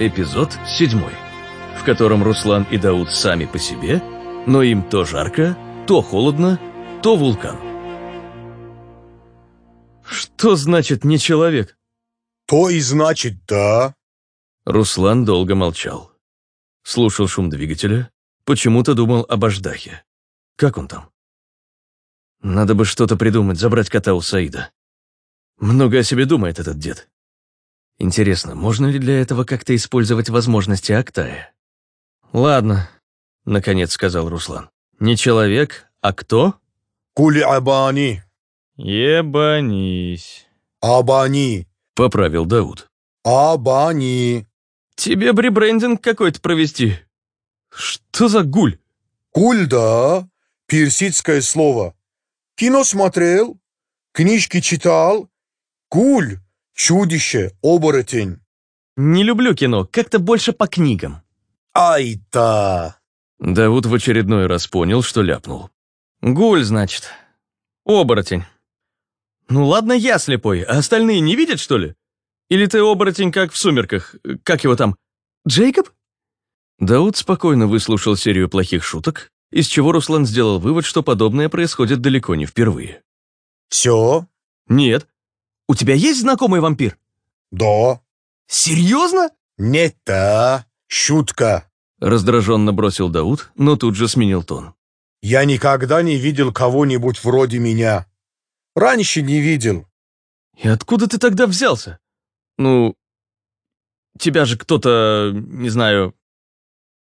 Эпизод 7, в котором Руслан и Дауд сами по себе, но им то жарко, то холодно, то вулкан. Что значит не человек? То и значит да. Руслан долго молчал. Слушал шум двигателя, почему-то думал об Аждахе. Как он там? Надо бы что-то придумать, забрать кота у Саида. Много о себе думает этот дед. Интересно, можно ли для этого как-то использовать возможности Актая? Ладно, наконец сказал Руслан. Не человек, а кто? Кули Абани. Ебанись. Абани. Поправил Дауд. Абани. Тебе бребрендинг какой-то провести. Что за гуль? Куль, да. Персидское слово. Кино смотрел, книжки читал. Гуль. Чудище, оборотень. Не люблю кино, как-то больше по книгам. Ай-та. Давуд в очередной раз понял, что ляпнул. Гуль, значит. Оборотень. Ну ладно, я слепой, а остальные не видят, что ли? Или ты оборотень, как в «Сумерках»? Как его там? Джейкоб? Дауд спокойно выслушал серию плохих шуток, из чего Руслан сделал вывод, что подобное происходит далеко не впервые. Все? Нет. У тебя есть знакомый вампир? Да. Серьезно? Не та. Шутка. Раздраженно бросил Дауд, но тут же сменил тон. Я никогда не видел кого-нибудь вроде меня. Раньше не видел. И откуда ты тогда взялся? Ну, тебя же кто-то, не знаю,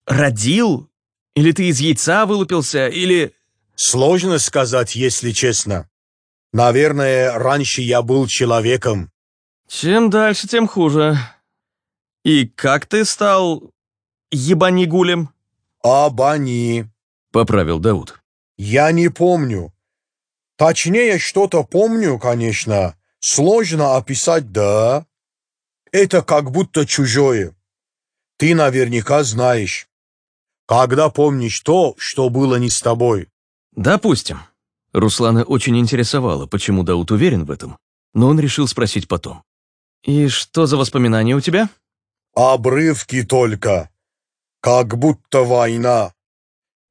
родил? Или ты из яйца вылупился, или... Сложно сказать, если честно. Наверное, раньше я был человеком. Чем дальше, тем хуже. И как ты стал ебанигулем? Абани. Поправил Дауд. Я не помню. Точнее, что-то помню, конечно. Сложно описать, да. Это как будто чужое. Ты наверняка знаешь. Когда помнишь то, что было не с тобой. Допустим. Руслана очень интересовало, почему Дауд уверен в этом, но он решил спросить потом. «И что за воспоминания у тебя?» Обрывки только. Как будто война.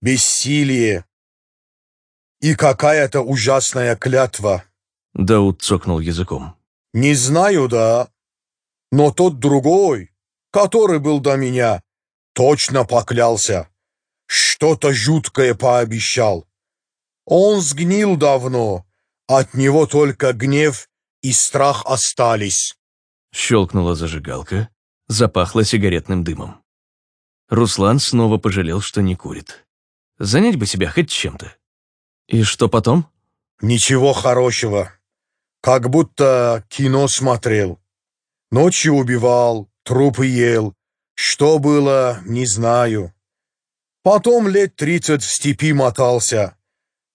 Бессилие. И какая-то ужасная клятва. Дауд цокнул языком. Не знаю, да. Но тот другой, который был до меня, точно поклялся. Что-то жуткое пообещал. Он сгнил давно, от него только гнев и страх остались. Щелкнула зажигалка, запахло сигаретным дымом. Руслан снова пожалел, что не курит. Занять бы себя хоть чем-то. И что потом? Ничего хорошего. Как будто кино смотрел. Ночью убивал, трупы ел. Что было, не знаю. Потом лет тридцать в степи мотался.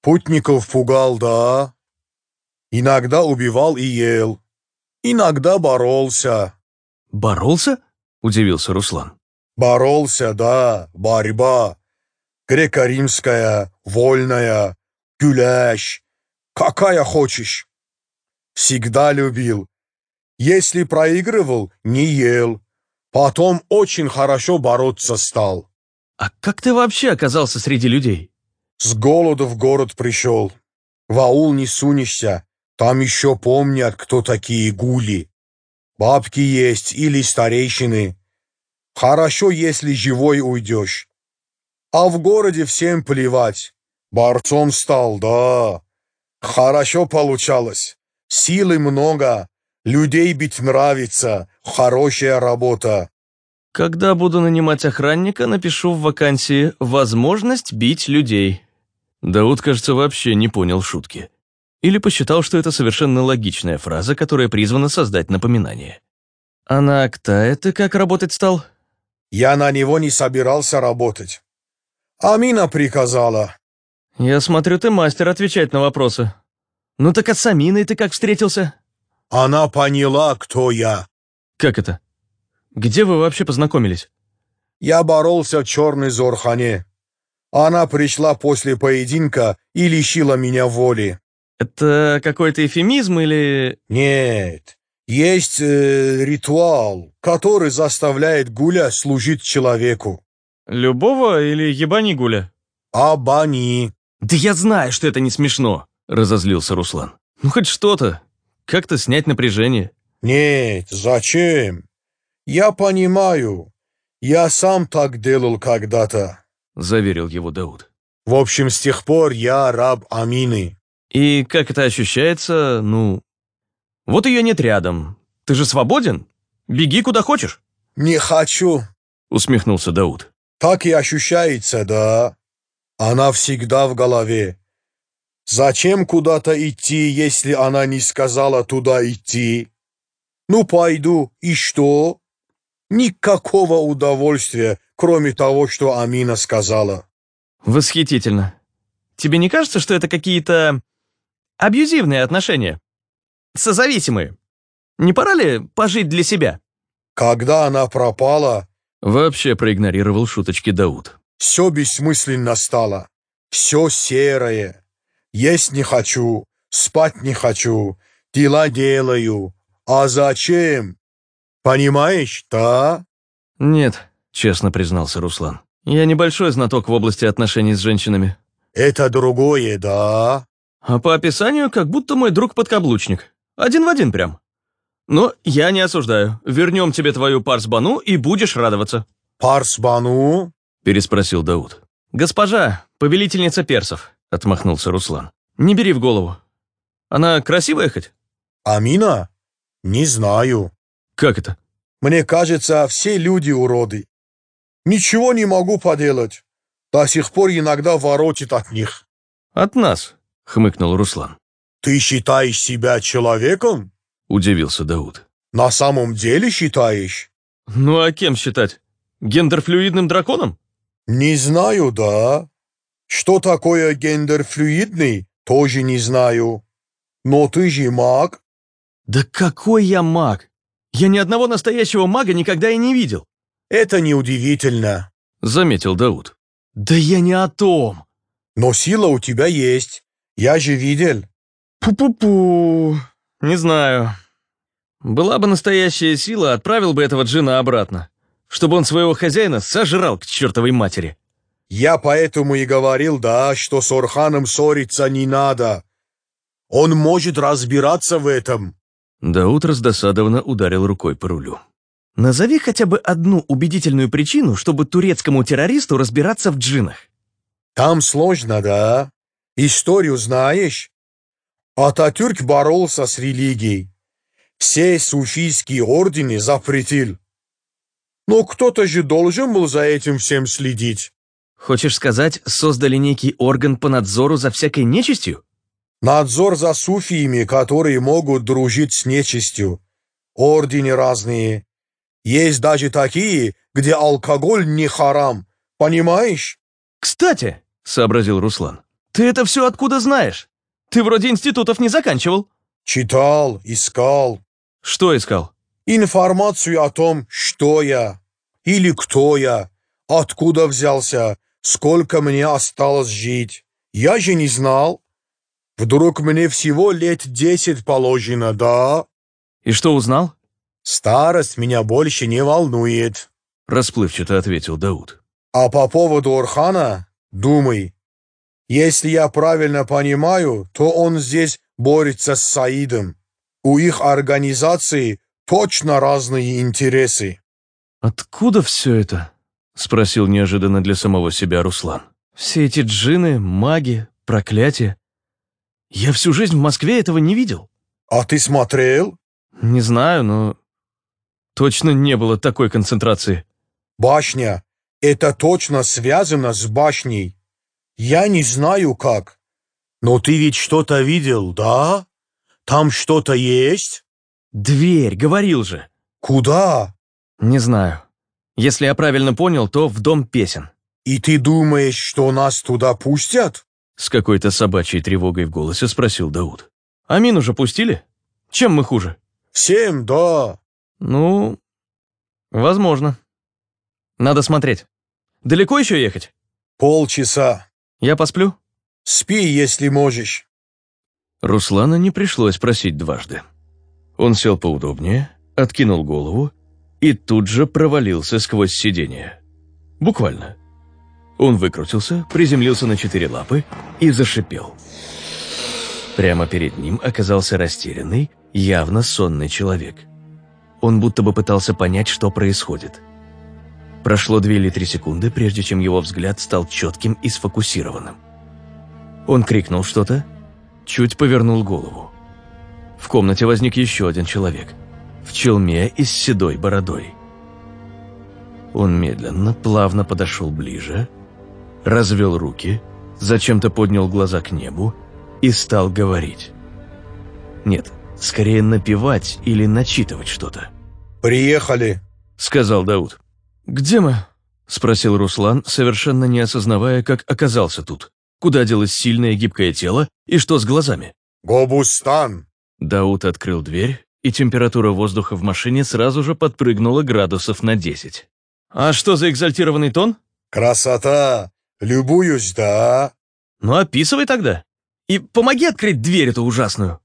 Путников пугал, да. Иногда убивал и ел. Иногда боролся. Боролся? Удивился Руслан. Боролся, да, борьба. Греко-римская, вольная, гуляш. Какая хочешь. Всегда любил. Если проигрывал, не ел. Потом очень хорошо бороться стал. А как ты вообще оказался среди людей? С голода в город пришел. В аул не сунешься. Там еще помнят, кто такие гули. Бабки есть или старейшины. Хорошо, если живой уйдешь. А в городе всем плевать. Борцом стал, да. Хорошо получалось. Силы много. Людей бить нравится. Хорошая работа. Когда буду нанимать охранника, напишу в вакансии «Возможность бить людей». Дауд, кажется, вообще не понял шутки. Или посчитал, что это совершенно логичная фраза, которая призвана создать напоминание. «А на Актае ты как работать стал?» Я на него не собирался работать. Амина приказала. «Я смотрю, ты мастер отвечать на вопросы. Ну так а с Аминой ты как встретился?» Она поняла, кто я. «Как это? Где вы вообще познакомились?» Я боролся в черной Зорхане. Она пришла после поединка и лишила меня воли. Это какой-то эфемизм или... Нет, Есть э, ритуал, который заставляет Гуля служить человеку. Любого или ебани Гуля? Абани. Да я знаю, что это не смешно, разозлился Руслан. Ну хоть что-то. Как-то снять напряжение. Нет, зачем? Я понимаю. Я сам так делал когда-то. Заверил его Дауд. В общем, с тех пор я раб Амины. И как это ощущается, ну... Вот ее нет рядом. Ты же свободен? Беги куда хочешь. Не хочу. Усмехнулся Дауд. Так и ощущается, да. Она всегда в голове. Зачем куда-то идти, если она не сказала туда идти? Ну, пойду, и что? Никакого удовольствия, кроме того, что Амина сказала. Восхитительно. Тебе не кажется, что это какие-то абьюзивные отношения? Созависимые. Не пора ли пожить для себя? Когда она пропала, Вообще проигнорировал шуточки Дауд. все бессмысленно стало. Все серое. Есть не хочу, спать не хочу, дела делаю. А зачем? Понимаешь, да? Нет, честно признался Руслан. Я небольшой знаток в области отношений с женщинами. Это другое, да? А по описанию, как будто мой друг-подкаблучник. Один в один прям. Но я не осуждаю. Вернем тебе твою парсбану и будешь радоваться. Парсбану? Переспросил Дауд. Госпожа, повелительница персов, отмахнулся Руслан. Не бери в голову. Она красивая хоть? Амина? Не знаю. Как это? Мне кажется, все люди уроды. Ничего не могу поделать. До сих пор иногда воротит от них. От нас, хмыкнул Руслан. Ты считаешь себя человеком? Удивился Дауд. На самом деле считаешь? Ну а кем считать? Гендерфлюидным драконом? Не знаю, да. Что такое гендерфлюидный, тоже не знаю. Но ты же маг. Да какой я маг? Я ни одного настоящего мага никогда и не видел. Это неудивительно. Заметил Дауд. Да я не о том. Но сила у тебя есть. Я же видел. Пу-пу-пу. Не знаю. Была бы настоящая сила, отправил бы этого джина обратно, чтобы он своего хозяина сожрал к чертовой матери. Я поэтому и говорил, да, что с Орханом ссориться не надо. Он может разбираться в этом. Дауд раздосадованно ударил рукой по рулю. Назови хотя бы одну убедительную причину, чтобы турецкому террористу разбираться в джинах. Там сложно, да? Историю знаешь? Ататюрк боролся с религией. Все суфийские ордены запретил. Но кто-то же должен был за этим всем следить. Хочешь сказать, создали некий орган по надзору за всякой нечистью? Надзор за суфиями, которые могут дружить с нечистью. Ордены разные. Есть даже такие, где алкоголь не харам. Понимаешь? Кстати, сообразил Руслан, ты это все откуда знаешь? Ты вроде институтов не заканчивал. Читал, искал. Что искал? Информацию о том, что я. Или кто я. Откуда взялся. Сколько мне осталось жить. Я же не знал. Вдруг мне всего лет десять положено, да? И что узнал? Старость меня больше не волнует. Расплывчато ответил Дауд. А по поводу Орхана, думай. Если я правильно понимаю, то он здесь борется с Саидом. У их организации точно разные интересы. Откуда все это? Спросил неожиданно для самого себя Руслан. Все эти джины, маги, проклятия. Я всю жизнь в Москве этого не видел. А ты смотрел? Не знаю, но точно не было такой концентрации. Башня. Это точно связано с башней. Я не знаю как. Но ты ведь что-то видел, да? Там что-то есть? Дверь, говорил же. Куда? Не знаю. Если я правильно понял, то в дом песен. И ты думаешь, что нас туда пустят? С какой-то собачьей тревогой в голосе спросил Дауд. Амин уже пустили? Чем мы хуже? Всем, да. Ну, возможно. Надо смотреть. Далеко еще ехать? Полчаса. Я посплю? Спи, если можешь. Руслана не пришлось просить дважды. Он сел поудобнее, откинул голову и тут же провалился сквозь сиденье. Буквально. Он выкрутился, приземлился на четыре лапы и зашипел. Прямо перед ним оказался растерянный, явно сонный человек. Он будто бы пытался понять, что происходит. Прошло две или три секунды, прежде чем его взгляд стал четким и сфокусированным. Он крикнул что-то, чуть повернул голову. В комнате возник еще один человек. В челме и с седой бородой. Он медленно, плавно подошел ближе, развел руки, зачем-то поднял глаза к небу и стал говорить. Нет, скорее напевать или начитывать что-то. «Приехали», — сказал Дауд. «Где мы?» — спросил Руслан, совершенно не осознавая, как оказался тут. Куда делось сильное гибкое тело и что с глазами? «Гобустан». Дауд открыл дверь, и температура воздуха в машине сразу же подпрыгнула градусов на 10. «А что за экзальтированный тон?» «Красота! Любуюсь, да?» «Ну, описывай тогда. И помоги открыть дверь эту ужасную».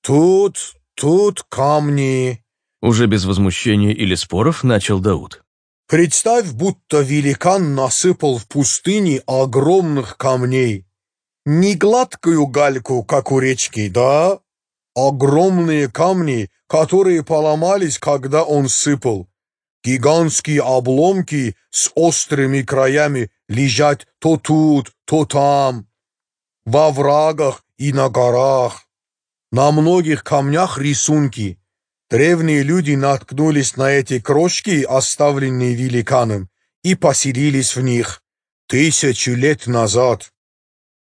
«Тут, тут камни». Уже без возмущения или споров начал Дауд. Представь, будто великан насыпал в пустыне огромных камней. Не гладкую гальку, как у речки, да? Огромные камни, которые поломались, когда он сыпал. Гигантские обломки с острыми краями лежат то тут, то там, во врагах и на горах. На многих камнях рисунки. Древние люди наткнулись на эти крошки, оставленные великаном, и поселились в них тысячу лет назад.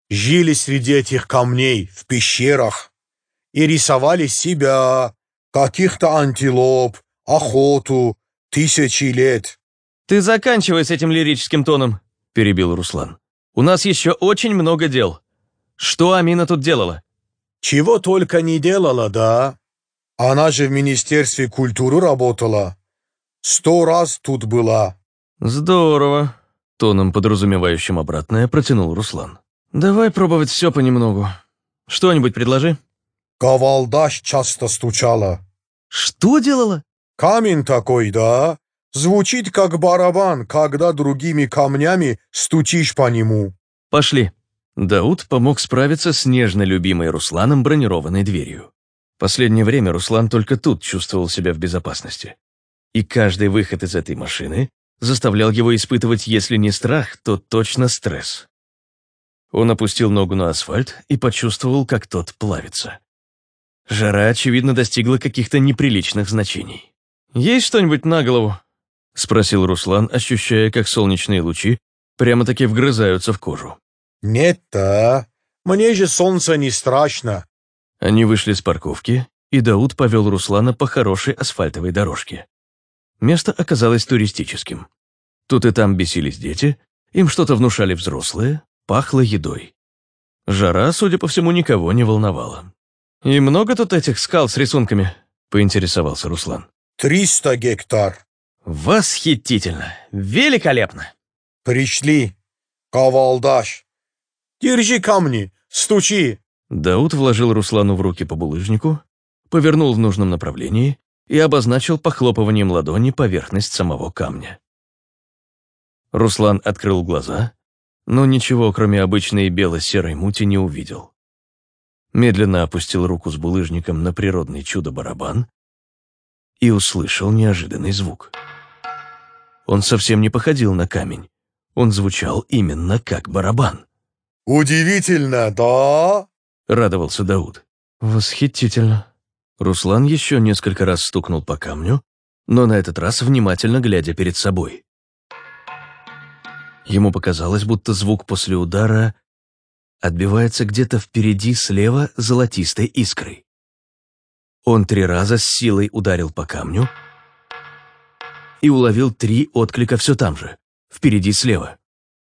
Жили среди этих камней, в пещерах, и рисовали себя, каких-то антилоп, охоту, тысячи лет. «Ты заканчивай с этим лирическим тоном», — перебил Руслан. «У нас еще очень много дел. Что Амина тут делала?» «Чего только не делала, да? Она же в Министерстве культуры работала. Сто раз тут была». «Здорово», — тоном, подразумевающим обратное, протянул Руслан. «Давай пробовать все понемногу. Что-нибудь предложи». Кавалдаш часто стучала. «Что делала?» Камень такой, да? Звучит как барабан, когда другими камнями стучишь по нему. Пошли. Дауд помог справиться с нежно любимой Русланом бронированной дверью. Последнее время Руслан только тут чувствовал себя в безопасности. И каждый выход из этой машины заставлял его испытывать, если не страх, то точно стресс. Он опустил ногу на асфальт и почувствовал, как тот плавится. Жара, очевидно, достигла каких-то неприличных значений. «Есть что-нибудь на голову?» — спросил Руслан, ощущая, как солнечные лучи прямо-таки вгрызаются в кожу. «Нет-то, мне же солнце не страшно». Они вышли с парковки, и Дауд повел Руслана по хорошей асфальтовой дорожке. Место оказалось туристическим. Тут и там бесились дети, им что-то внушали взрослые, пахло едой. Жара, судя по всему, никого не волновала. «И много тут этих скал с рисунками?» — поинтересовался Руслан. «Триста гектар». «Восхитительно! Великолепно!» «Пришли. Кавалдаш. Держи камни, стучи». Дауд вложил Руслану в руки по булыжнику, повернул в нужном направлении и обозначил похлопыванием ладони поверхность самого камня. Руслан открыл глаза, но ничего, кроме обычной бело-серой мути, не увидел медленно опустил руку с булыжником на природный чудо-барабан и услышал неожиданный звук. Он совсем не походил на камень. Он звучал именно как барабан. «Удивительно, да?» — радовался Дауд. «Восхитительно». Руслан еще несколько раз стукнул по камню, но на этот раз внимательно глядя перед собой. Ему показалось, будто звук после удара отбивается где-то впереди слева золотистой искрой. Он три раза с силой ударил по камню и уловил три отклика все там же, впереди слева.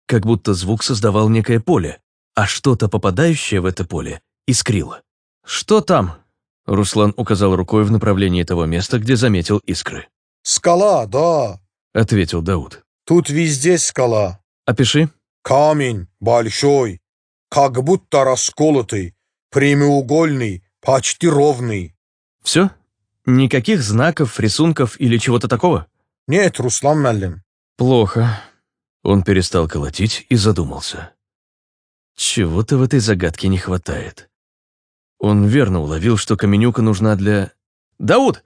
Как будто звук создавал некое поле, а что-то, попадающее в это поле, искрило. «Что там?» Руслан указал рукой в направлении того места, где заметил искры. «Скала, да», — ответил Дауд. «Тут везде скала». «Опиши». «Камень большой, как будто расколотый, прямоугольный, почти ровный. Все? Никаких знаков, рисунков или чего-то такого? Нет, Руслан Меллим. Плохо. Он перестал колотить и задумался. Чего-то в этой загадке не хватает. Он верно уловил, что Каменюка нужна для... «Дауд!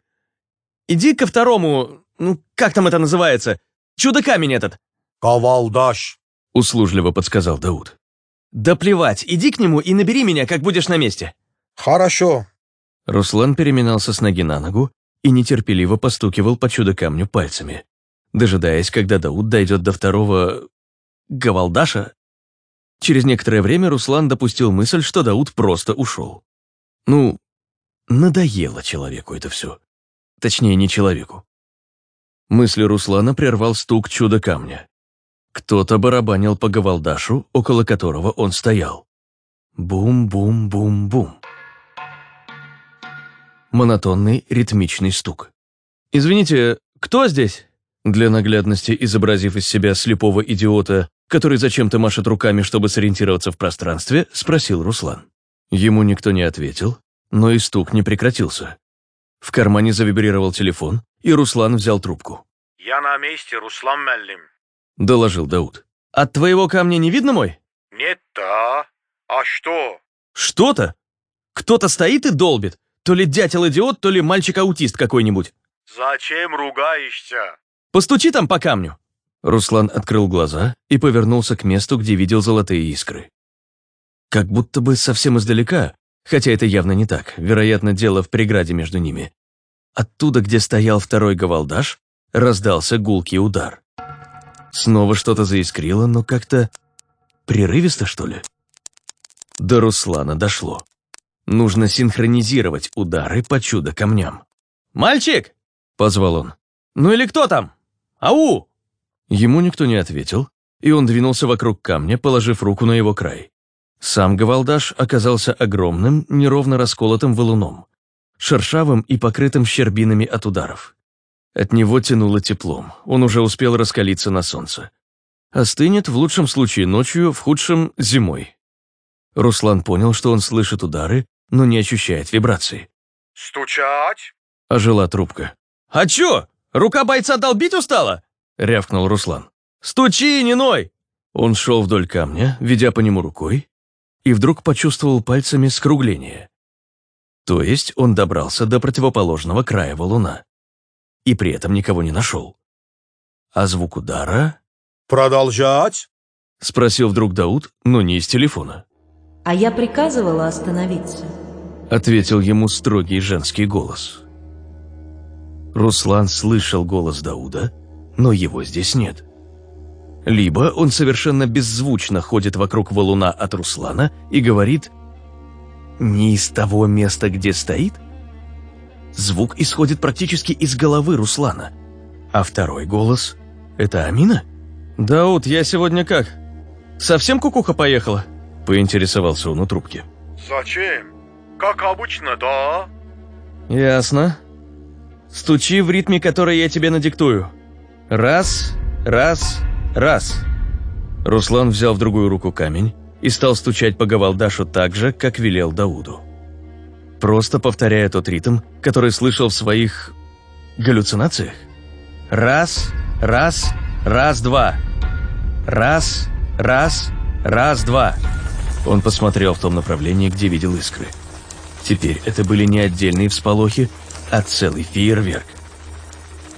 Иди ко второму... Ну, как там это называется? Чудо-камень этот!» Кавалдаш. Услужливо подсказал Дауд. «Да плевать, иди к нему и набери меня, как будешь на месте». Хорошо. Руслан переминался с ноги на ногу и нетерпеливо постукивал по чудо-камню пальцами, дожидаясь, когда Дауд дойдет до второго... Гавалдаша? Через некоторое время Руслан допустил мысль, что Дауд просто ушел. Ну, надоело человеку это все. Точнее, не человеку. Мысли Руслана прервал стук чудо-камня. Кто-то барабанил по Гавалдашу, около которого он стоял. Бум-бум-бум-бум. Монотонный ритмичный стук. «Извините, кто здесь?» Для наглядности, изобразив из себя слепого идиота, который зачем-то машет руками, чтобы сориентироваться в пространстве, спросил Руслан. Ему никто не ответил, но и стук не прекратился. В кармане завибрировал телефон, и Руслан взял трубку. Я на месте, Руслан Меллим. — доложил Дауд. «От твоего камня не видно мой?» Нет-то. А что? «Что-то? Кто-то стоит и долбит. То ли дятел-идиот, то ли мальчик-аутист какой-нибудь. Зачем ругаешься? Постучи там по камню». Руслан открыл глаза и повернулся к месту, где видел золотые искры. Как будто бы совсем издалека, хотя это явно не так, вероятно, дело в преграде между ними. Оттуда, где стоял второй гавалдаш, раздался гулкий удар. Снова что-то заискрило, но как-то прерывисто, что ли? До Руслана дошло. Нужно синхронизировать удары по чудо-камням. «Мальчик!» — позвал он. «Ну или кто там? Ау!» Ему никто не ответил, и он двинулся вокруг камня, положив руку на его край. Сам Гавалдаш оказался огромным, неровно расколотым валуном, шершавым и покрытым щербинами от ударов. От него тянуло теплом, он уже успел раскалиться на солнце. Остынет в лучшем случае ночью, в худшем – зимой. Руслан понял, что он слышит удары, но не ощущает вибрации. Стучать? Ожила трубка. «А чё? Рука бойца долбить устала?» – рявкнул Руслан. «Стучи, не ной!» Он шел вдоль камня, ведя по нему рукой, и вдруг почувствовал пальцами скругление. То есть он добрался до противоположного края валуна и при этом никого не нашел. А звук удара... Продолжать? Спросил вдруг Дауд, но не из телефона. А я приказывала остановиться. Ответил ему строгий женский голос. Руслан слышал голос Дауда, но его здесь нет. Либо он совершенно беззвучно ходит вокруг валуна от Руслана и говорит «не из того места, где стоит», Звук исходит практически из головы Руслана. А второй голос — это Амина? «Дауд, я сегодня как? Совсем кукуха поехала?» — поинтересовался он у трубки. Зачем? Как обычно, да? «Ясно. Стучи в ритме, который я тебе надиктую. Раз, раз, раз». Руслан взял в другую руку камень и стал стучать по Гавалдашу так же, как велел Дауду просто повторяя тот ритм, который слышал в своих... галлюцинациях. Раз, раз, раз, два. Раз, раз, раз, два. Он посмотрел в том направлении, где видел искры. Теперь это были не отдельные всполохи, а целый фейерверк.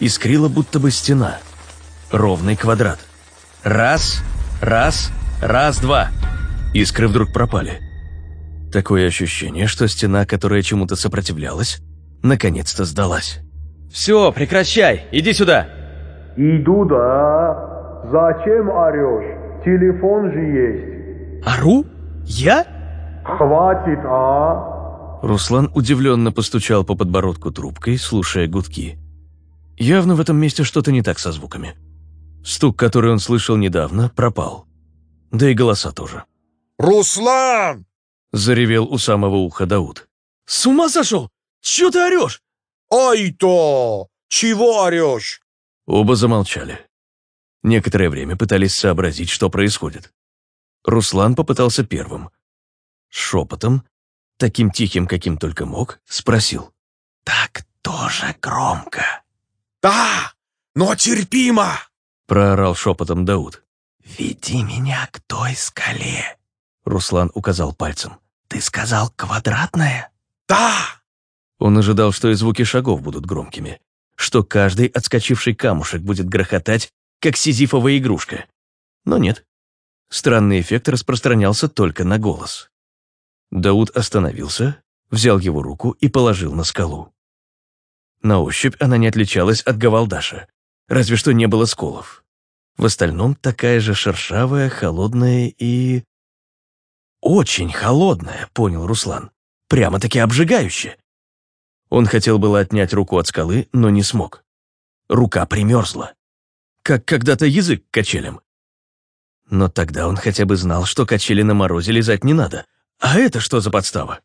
Искрила будто бы стена. Ровный квадрат. Раз, раз, раз, два. Искры вдруг пропали. Такое ощущение, что стена, которая чему-то сопротивлялась, наконец-то сдалась. «Все, прекращай! Иди сюда!» Иду, да. Зачем орешь? Телефон же есть. «Ору? Я?» Хватит, а? Руслан удивленно постучал по подбородку трубкой, слушая гудки. Явно в этом месте что-то не так со звуками. Стук, который он слышал недавно, пропал. Да и голоса тоже. Руслан! — заревел у самого уха Дауд. «С ума сошел? Чего ты орешь?» Ай-то! Чего орешь? Оба замолчали. Некоторое время пытались сообразить, что происходит. Руслан попытался первым. Шепотом, таким тихим, каким только мог, спросил. «Так тоже громко». «Да, но терпимо!» — проорал шепотом Дауд. «Веди меня к той скале», — Руслан указал пальцем. «Ты сказал квадратная?» «Да!» Он ожидал, что и звуки шагов будут громкими, что каждый отскочивший камушек будет грохотать, как сизифовая игрушка. Но нет. Странный эффект распространялся только на голос. Дауд остановился, взял его руку и положил на скалу. На ощупь она не отличалась от гавалдаша, разве что не было сколов. В остальном такая же шершавая, холодная и... Очень холодная, понял Руслан. Прямо-таки обжигающая. Он хотел было отнять руку от скалы, но не смог. Рука примерзла. Как когда-то язык к качелям. Но тогда он хотя бы знал, что качели на морозе лизать не надо. А это что за подстава?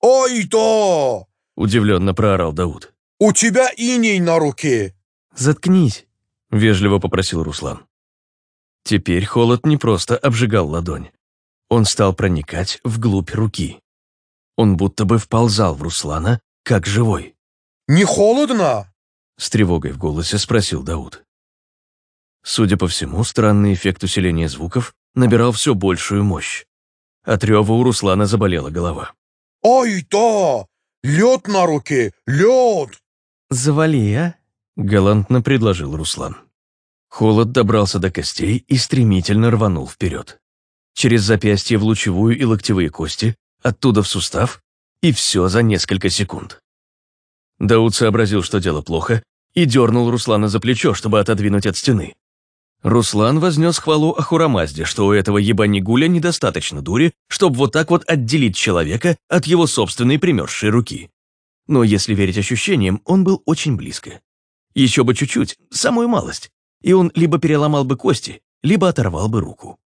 «Ой-то!» — удивленно проорал Дауд. «У тебя иней на руке!» «Заткнись!» — вежливо попросил Руслан. Теперь холод не просто обжигал ладонь. Он стал проникать вглубь руки. Он будто бы вползал в Руслана, как живой. «Не холодно?» — с тревогой в голосе спросил Дауд. Судя по всему, странный эффект усиления звуков набирал все большую мощь. От рева у Руслана заболела голова. «Ой, да! Лед на руке! Лед!» «Завали, а?» — галантно предложил Руслан. Холод добрался до костей и стремительно рванул вперед. Через запястье в лучевую и локтевые кости, оттуда в сустав, и все за несколько секунд. Дауд сообразил, что дело плохо, и дернул Руслана за плечо, чтобы отодвинуть от стены. Руслан вознес хвалу Ахурамазде, что у этого ебанигуля недостаточно дури, чтобы вот так вот отделить человека от его собственной примерзшей руки. Но если верить ощущениям, он был очень близко. Еще бы чуть-чуть, самую малость, и он либо переломал бы кости, либо оторвал бы руку.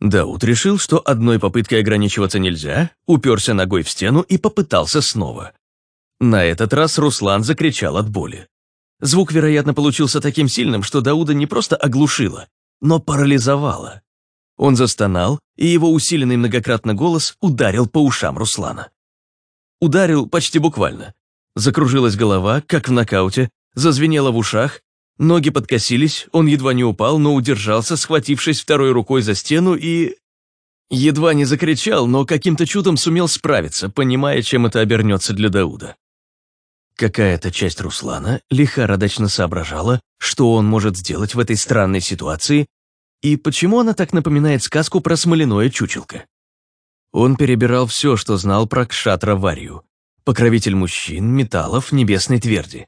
Дауд решил, что одной попыткой ограничиваться нельзя, уперся ногой в стену и попытался снова. На этот раз Руслан закричал от боли. Звук, вероятно, получился таким сильным, что Дауда не просто оглушило, но парализовало. Он застонал, и его усиленный многократно голос ударил по ушам Руслана. Ударил почти буквально. Закружилась голова, как в нокауте, зазвенело в ушах, ноги подкосились, он едва не упал, но удержался, схватившись второй рукой за стену и... Едва не закричал, но каким-то чудом сумел справиться, понимая, чем это обернется для Дауда. Какая-то часть Руслана лихорадочно соображала, что он может сделать в этой странной ситуации и почему она так напоминает сказку про смоляное чучелко. Он перебирал все, что знал про Кшатра Варью, покровитель мужчин, металлов, небесной тверди.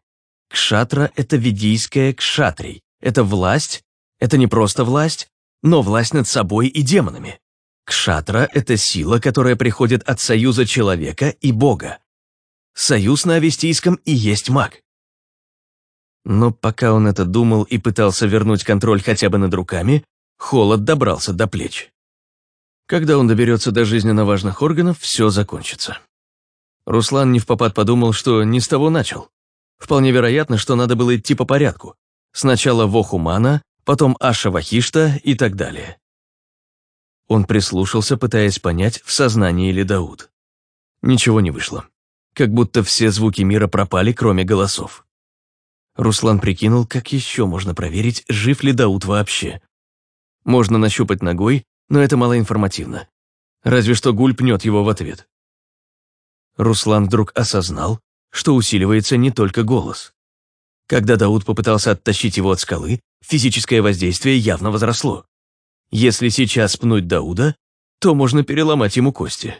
Кшатра — это ведийская кшатрий, это власть, это не просто власть, но власть над собой и демонами. Кшатра — это сила, которая приходит от союза человека и Бога. Союз на Авестийском и есть маг. Но пока он это думал и пытался вернуть контроль хотя бы над руками, холод добрался до плеч. Когда он доберется до жизненно важных органов, все закончится. Руслан не в попад подумал, что не с того начал. Вполне вероятно, что надо было идти по порядку. Сначала Вохумана, потом Аша Вахишта и так далее. Он прислушался, пытаясь понять, в сознании ли Дауд. Ничего не вышло как будто все звуки мира пропали, кроме голосов. Руслан прикинул, как еще можно проверить, жив ли Дауд вообще. Можно нащупать ногой, но это малоинформативно. Разве что гуль пнет его в ответ. Руслан вдруг осознал, что усиливается не только голос. Когда Дауд попытался оттащить его от скалы, физическое воздействие явно возросло. Если сейчас пнуть Дауда, то можно переломать ему кости.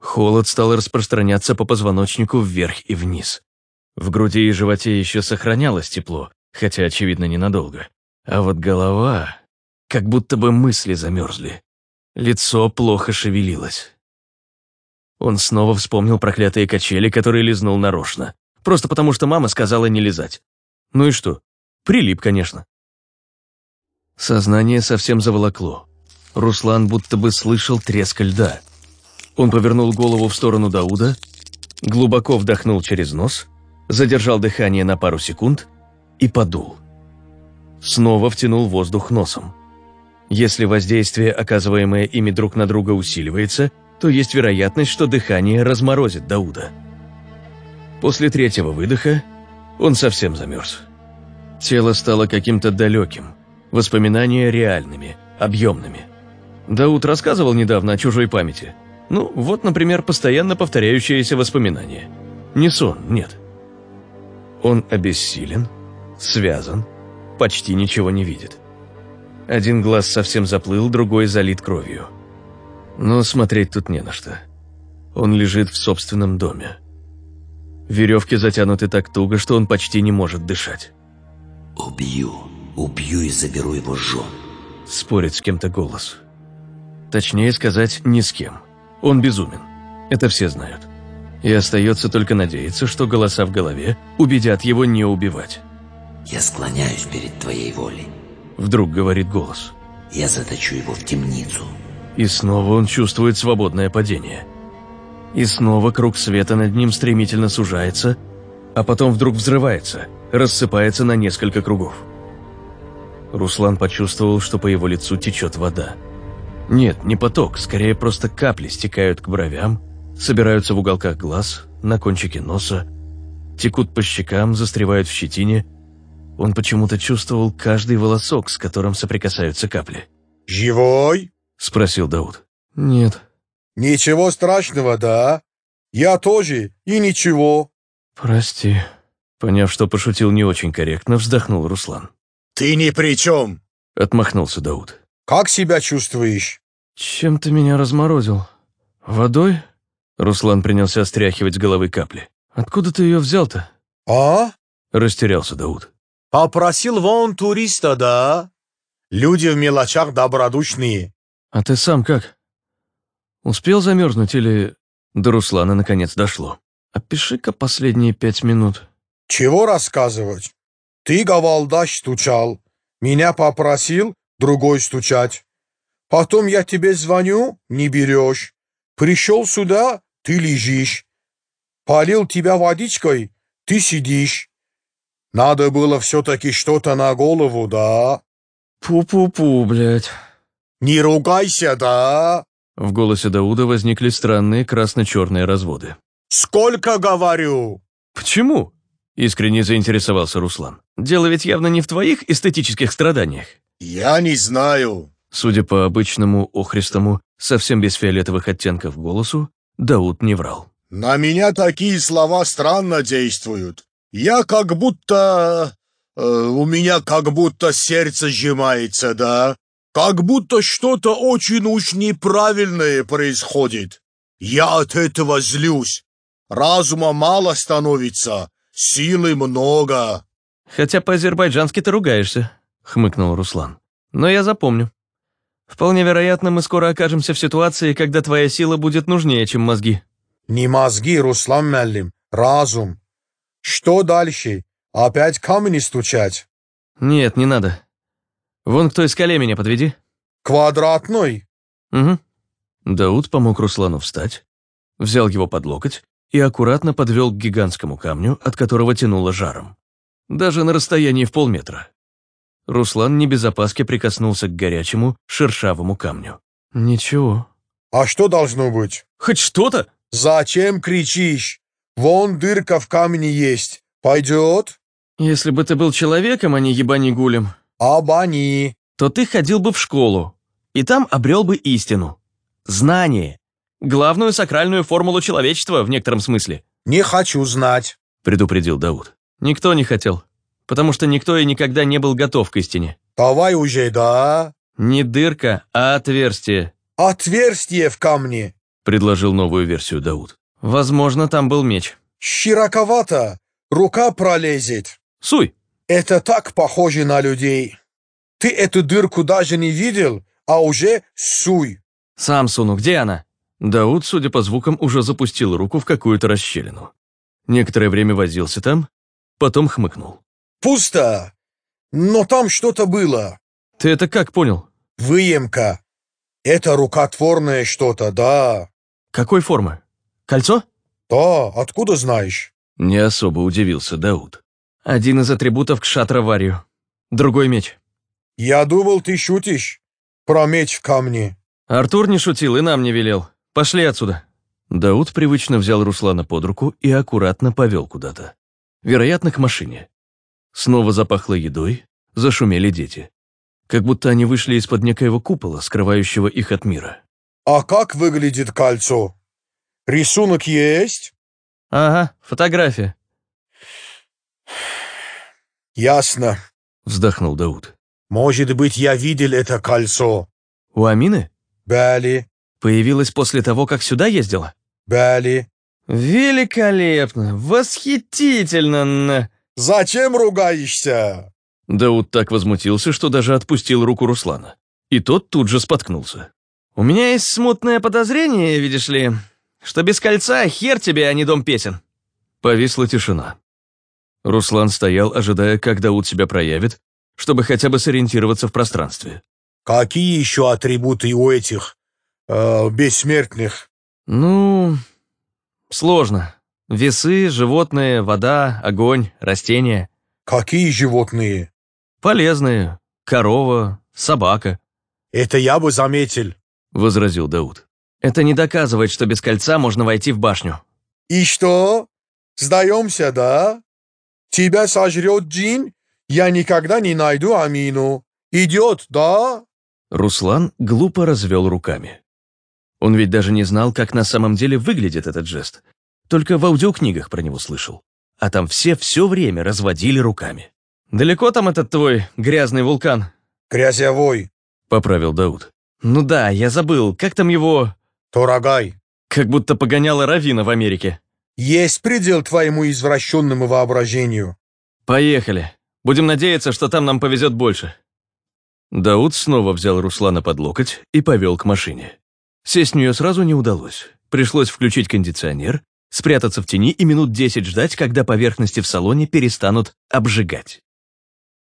Холод стал распространяться по позвоночнику вверх и вниз. В груди и животе еще сохранялось тепло, хотя, очевидно, ненадолго. А вот голова... Как будто бы мысли замерзли. Лицо плохо шевелилось. Он снова вспомнил проклятые качели, которые лизнул нарочно. Просто потому, что мама сказала не лизать. Ну и что? Прилип, конечно. Сознание совсем заволокло. Руслан будто бы слышал треск льда. Он повернул голову в сторону Дауда, глубоко вдохнул через нос, задержал дыхание на пару секунд и подул. Снова втянул воздух носом. Если воздействие, оказываемое ими друг на друга, усиливается, то есть вероятность, что дыхание разморозит Дауда. После третьего выдоха он совсем замерз. Тело стало каким-то далеким, воспоминания реальными, объемными. Дауд рассказывал недавно о чужой памяти. Ну, вот, например, постоянно повторяющиеся воспоминания. Не сон, нет. Он обессилен, связан, почти ничего не видит. Один глаз совсем заплыл, другой залит кровью. Но смотреть тут не на что. Он лежит в собственном доме. Веревки затянуты так туго, что он почти не может дышать. Убью, убью и заберу его жен. Спорит с кем-то голос. Точнее сказать, ни с кем. Он безумен. Это все знают. И остается только надеяться, что голоса в голове убедят его не убивать. Я склоняюсь перед твоей волей. Вдруг говорит голос. Я заточу его в темницу. И снова он чувствует свободное падение. И снова круг света над ним стремительно сужается, а потом вдруг взрывается, рассыпается на несколько кругов. Руслан почувствовал, что по его лицу течет вода. Нет, не поток, скорее просто капли стекают к бровям, собираются в уголках глаз, на кончике носа, текут по щекам, застревают в щетине. Он почему-то чувствовал каждый волосок, с которым соприкасаются капли. «Живой?» – спросил Дауд. «Нет». «Ничего страшного, да? Я тоже, и ничего». «Прости». Поняв, что пошутил не очень корректно, вздохнул Руслан. «Ты ни при чем!» – отмахнулся Дауд. «Как себя чувствуешь?» «Чем ты меня разморозил? Водой?» Руслан принялся стряхивать с головы капли. «Откуда ты ее взял-то?» «А?» – растерялся Дауд. «Попросил вон туриста, да? Люди в мелочах добродушные». «А ты сам как? Успел замерзнуть или...» До Руслана наконец дошло. «Опиши-ка последние пять минут». «Чего рассказывать? Ты, Гавалдаш, стучал. Меня попросил другой стучать. Потом я тебе звоню, не берешь. Пришел сюда, ты лежишь. Полил тебя водичкой, ты сидишь. Надо было все-таки что-то на голову, да? Пу-пу-пу, блядь. Не ругайся, да? В голосе Дауда возникли странные красно-черные разводы. Сколько говорю? Почему? Искренне заинтересовался Руслан. Дело ведь явно не в твоих эстетических страданиях. Я не знаю. Судя по обычному охристому, совсем без фиолетовых оттенков голосу, Дауд не врал. На меня такие слова странно действуют. Я как будто... Э, у меня как будто сердце сжимается, да? Как будто что-то очень уж неправильное происходит. Я от этого злюсь. Разума мало становится, силы много. Хотя по-азербайджански ты ругаешься, хмыкнул Руслан. Но я запомню. Вполне вероятно, мы скоро окажемся в ситуации, когда твоя сила будет нужнее, чем мозги. Не мозги, Руслан Меллим, разум. Что дальше? Опять камни стучать? Нет, не надо. Вон к той скале меня подведи. Квадратной? Угу. Дауд помог Руслану встать, взял его под локоть и аккуратно подвел к гигантскому камню, от которого тянуло жаром. Даже на расстоянии в полметра. Руслан не без опаски прикоснулся к горячему, шершавому камню. «Ничего». А что должно быть? «Хоть что-то?» Зачем кричишь? Вон дырка в камне есть. Пойдет? «Если бы ты был человеком, а не ебанигулем, Абани. то ты ходил бы в школу, и там обрел бы истину. Знание. Главную сакральную формулу человечества в некотором смысле», Не хочу знать. предупредил Дауд. Никто не хотел, потому что никто и никогда не был готов к истине. Давай уже, да? Не дырка, а отверстие, Отверстие в камне. предложил новую версию Дауд. Возможно, там был меч. Широковато. Рука пролезет. Суй! Это так похоже на людей. Ты эту дырку даже не видел, а уже суй. Сам суну, где она? Дауд, судя по звукам, уже запустил руку в какую-то расщелину. Некоторое время возился там, потом хмыкнул. Пусто. Но там что-то было. Ты это как понял? Выемка. Это рукотворное что-то, да. Какой формы? Кольцо? Да, откуда знаешь? Не особо удивился Дауд. Один из атрибутов кшатра Варью. Другой меч. Я думал, ты шутишь. Про меч в камне. Артур не шутил и нам не велел. Пошли отсюда. Дауд привычно взял Руслана под руку и аккуратно повел куда-то. Вероятно, к машине. Снова запахло едой, зашумели дети. Как будто они вышли из-под некоего купола, скрывающего их от мира. А как выглядит кольцо? Рисунок есть? «Ага, фотография», Ясно. вздохнул Дауд. Может быть, я видел это кольцо. «У Амины? Бали, Появилась после того, как сюда ездила?» Бали. «Великолепно! Восхитительно!» Зачем ругаешься? Дауд так возмутился, что даже отпустил руку Руслана. И тот тут же споткнулся. «У меня есть смутное подозрение, видишь ли, что без кольца хер тебе, а не дом песен». Повисла тишина. Руслан стоял, ожидая, как Дауд себя проявит, чтобы хотя бы сориентироваться в пространстве. Какие еще атрибуты у этих э, бессмертных? «Ну, сложно. Весы, животные, вода, огонь, растения. Какие животные? Полезные. Корова, собака», Это я бы заметил. — возразил Дауд. «Это не доказывает, что без кольца можно войти в башню». И что? Сдаемся, да? Тебя сожрет Джин? Я никогда не найду Амину. Идет, да? Руслан глупо развел руками. Он ведь даже не знал, как на самом деле выглядит этот жест. Только в аудиокнигах про него слышал. А там все все время разводили руками. «Далеко там этот твой грязный вулкан?» Грязевой. — поправил Дауд. «Ну да, я забыл, как там его...» Торагай. Как будто погоняла Равина в Америке. Есть предел твоему извращенному воображению. «Поехали. Будем надеяться, что там нам повезет больше». Дауд снова взял Руслана под локоть и повел к машине. Сесть в нее сразу не удалось. Пришлось включить кондиционер, спрятаться в тени и минут 10 ждать, когда поверхности в салоне перестанут обжигать.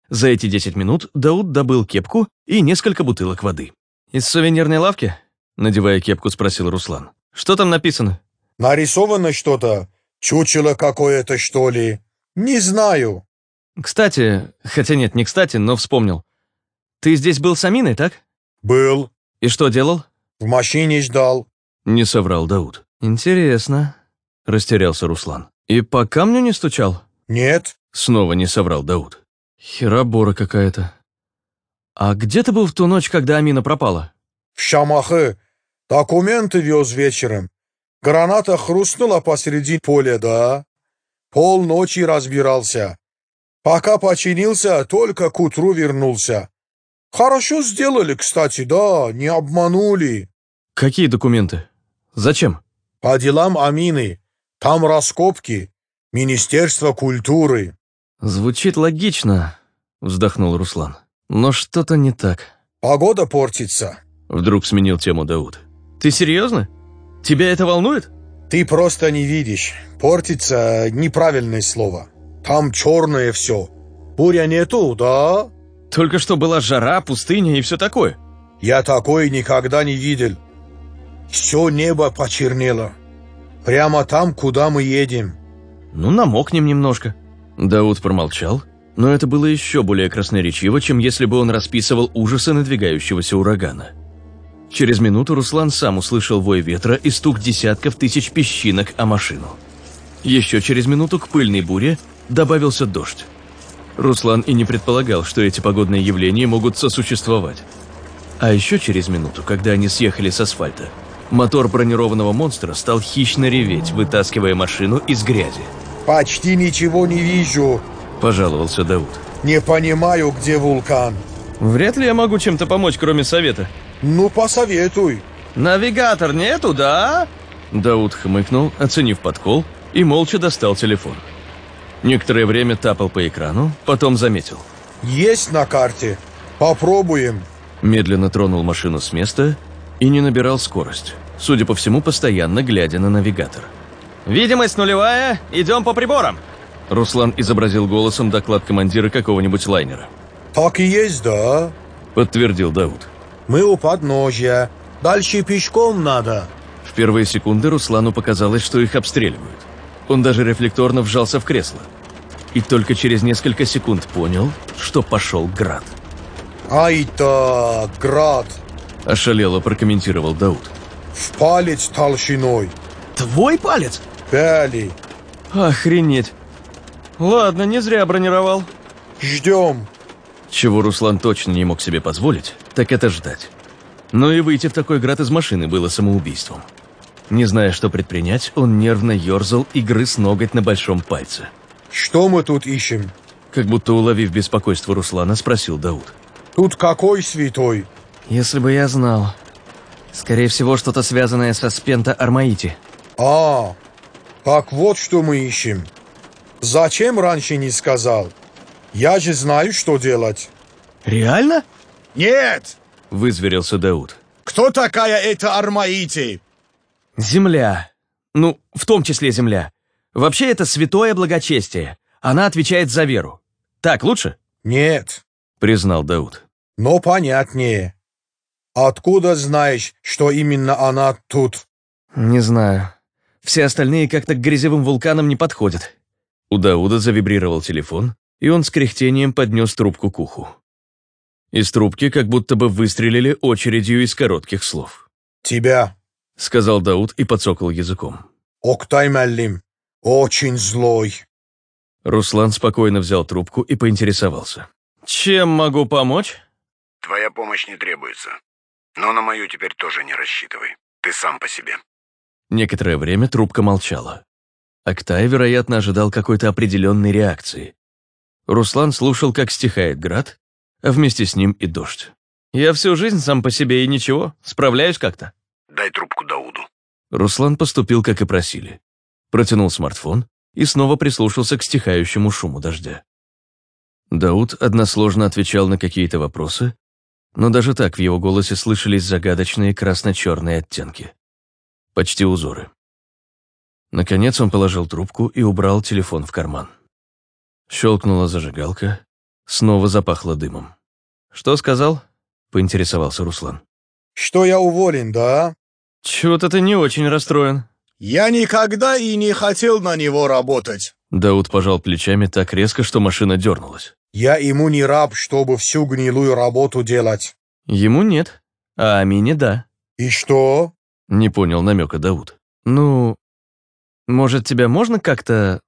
За эти 10 минут Дауд добыл кепку и несколько бутылок воды. «Из сувенирной лавки?» — надевая кепку, спросил Руслан. «Что там написано?» Нарисовано что-то? Чучело какое-то, что ли? Не знаю. «Кстати, хотя нет, не кстати, но вспомнил. Ты здесь был с Аминой, так? Был. И что делал?» В машине ждал. Не соврал Дауд. «Интересно», — растерялся Руслан. «И по камню не стучал?» Нет. Снова не соврал Дауд. «Херобора какая-то. А где ты был в ту ночь, когда Амина пропала?» В Шамахе. Документы вез вечером. Граната хрустнула посреди поля, да? Полночи разбирался. Пока починился, только к утру вернулся. Хорошо сделали, кстати, да, не обманули. «Какие документы? Зачем?» По делам Амины. Там раскопки. Министерство культуры. «Звучит логично», — вздохнул Руслан. «Но что-то не так». Погода портится. Вдруг сменил тему Дауд. «Ты серьезно? Тебя это волнует?» Ты просто не видишь. Портится неправильное слово. Там черное все. Буря нету, да? Только что была жара, пустыня и все такое. Я такой никогда не видел. Все небо почернело. Прямо там, куда мы едем. Ну, намокнем немножко. Дауд промолчал, но это было еще более красноречиво, чем если бы он расписывал ужасы надвигающегося урагана. Через минуту Руслан сам услышал вой ветра и стук десятков тысяч песчинок о машину. Еще через минуту к пыльной буре добавился дождь. Руслан и не предполагал, что эти погодные явления могут сосуществовать. А еще через минуту, когда они съехали с асфальта, мотор бронированного монстра стал хищно реветь, вытаскивая машину из грязи. Почти ничего не вижу. Пожаловался Дауд. Не понимаю, где вулкан. Вряд ли я могу чем-то помочь, кроме совета. Ну, посоветуй. Навигатор нету, да? Дауд хмыкнул, оценив подкол, и молча достал телефон. Некоторое время тапал по экрану, потом заметил. Есть на карте. Попробуем. Медленно тронул машину с места и не набирал скорость, судя по всему, постоянно глядя на навигатор. «Видимость нулевая, идем по приборам!» Руслан изобразил голосом доклад командира какого-нибудь лайнера. Так и есть, да? Подтвердил Дауд. Мы у подножья. Дальше пешком надо. В первые секунды Руслану показалось, что их обстреливают. Он даже рефлекторно вжался в кресло. И только через несколько секунд понял, что пошел град. Ай-то, град. Ошалело прокомментировал Дауд. В палец толщиной. Твой палец? Пяли. Охренеть. Ладно, не зря бронировал. Ждем. Чего Руслан точно не мог себе позволить, так это ждать. Но и выйти в такой град из машины было самоубийством. Не зная, что предпринять, он нервно ерзал и грыз ноготь на большом пальце. Что мы тут ищем? Как будто уловив беспокойство Руслана, спросил Дауд. Тут какой святой? «Если бы я знал. Скорее всего, что-то связанное со Спента Армаити». А, так вот что мы ищем. Зачем раньше не сказал? Я же знаю, что делать. «Реально?» Нет! Вызверился Дауд. Кто такая эта Армаити? «Земля. Ну, в том числе земля. Вообще это святое благочестие. Она отвечает за веру. Так лучше?» Нет, Признал Дауд. но понятнее. Откуда знаешь, что именно она тут? «Не знаю. Все остальные как-то к грязевым вулканам не подходят». У Дауда завибрировал телефон, и он с кряхтением поднес трубку к уху. Из трубки как будто бы выстрелили очередью из коротких слов. Тебя, Сказал Дауд и подсокал языком. Октай Меллим, очень злой. Руслан спокойно взял трубку и поинтересовался. «Чем могу помочь?» Твоя помощь не требуется. Но на мою теперь тоже не рассчитывай. Ты сам по себе. Некоторое время трубка молчала. Актай, вероятно, ожидал какой-то определенной реакции. Руслан слушал, как стихает град, а вместе с ним и дождь. «Я всю жизнь сам по себе и ничего, справляюсь как-то». Дай трубку Дауду. Руслан поступил, как и просили. Протянул смартфон и снова прислушался к стихающему шуму дождя. Дауд односложно отвечал на какие-то вопросы, но даже так в его голосе слышались загадочные красно-черные оттенки. Почти узоры. Наконец он положил трубку и убрал телефон в карман. Щелкнула зажигалка, снова запахло дымом. «Что сказал?» — поинтересовался Руслан. Что я уволен, да? «Чего-то ты не очень расстроен». Я никогда и не хотел на него работать. Дауд пожал плечами так резко, что машина дернулась. Я ему не раб, чтобы всю гнилую работу делать. Ему нет, а Амине да. И что? Не понял намека Дауд. Ну, может, тебя можно как-то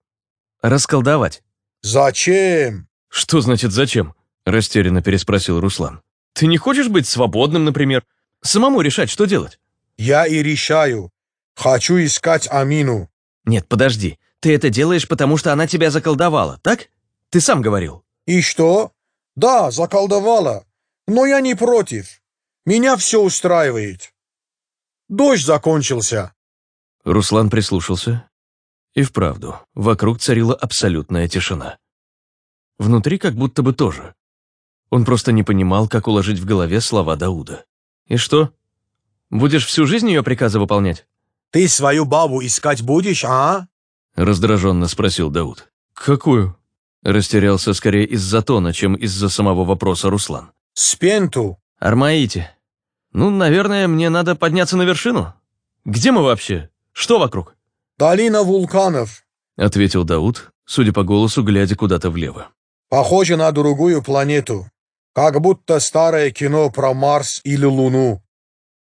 расколдовать? Зачем? Что значит зачем? Растерянно переспросил Руслан. Ты не хочешь быть свободным, например? Самому решать, что делать? Я и решаю. Хочу искать Амину. Нет, подожди. Ты это делаешь, потому что она тебя заколдовала, так? Ты сам говорил. И что? Да, заколдовала. Но я не против. Меня все устраивает. Дождь закончился. Руслан прислушался. И вправду, вокруг царила абсолютная тишина. Внутри как будто бы тоже. Он просто не понимал, как уложить в голове слова Дауда. «И что? Будешь всю жизнь ее приказы выполнять?» Ты свою бабу искать будешь, а? Раздраженно спросил Дауд. «Какую?» Растерялся скорее из-за тона, чем из-за самого вопроса Руслан. Спенту. «Армаите. Ну, наверное, мне надо подняться на вершину. Где мы вообще? Что вокруг?» Долина вулканов. Ответил Дауд, судя по голосу, глядя куда-то влево. Похоже на другую планету. Как будто старое кино про Марс или Луну.